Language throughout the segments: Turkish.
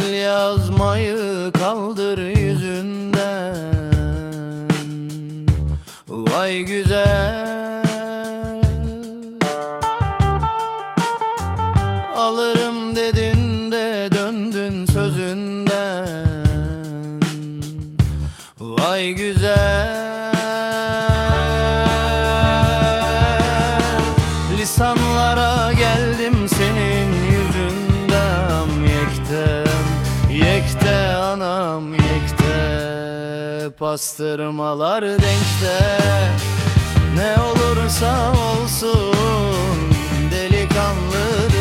yazmayı kaldır yüzünden. Vay güzel. Alırım dedin de döndün sözünden. Vay güzel Pastırmalar denkte. Ne olursa olsun Delikanlıdır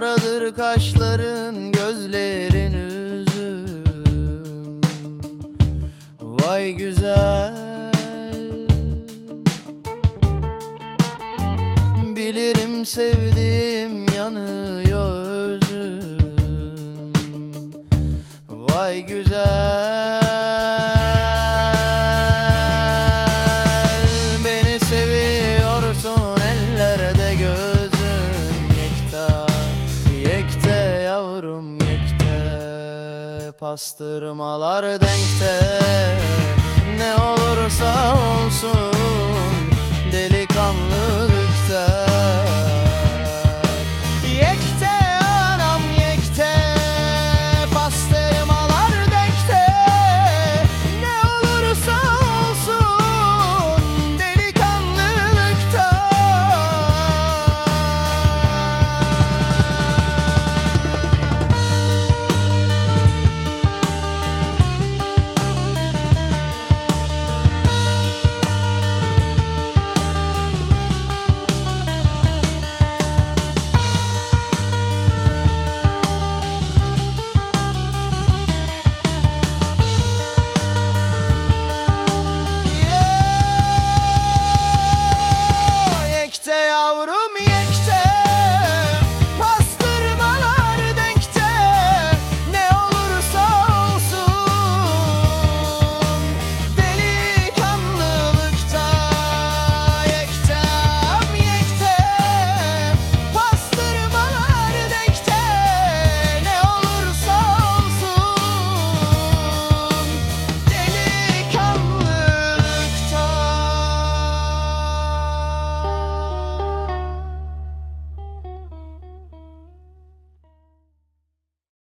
Karadır kaşların gözlerin üzüm. Vay güzel. Bilirim sevdiğim Pastırmalar denkte etse yavrum.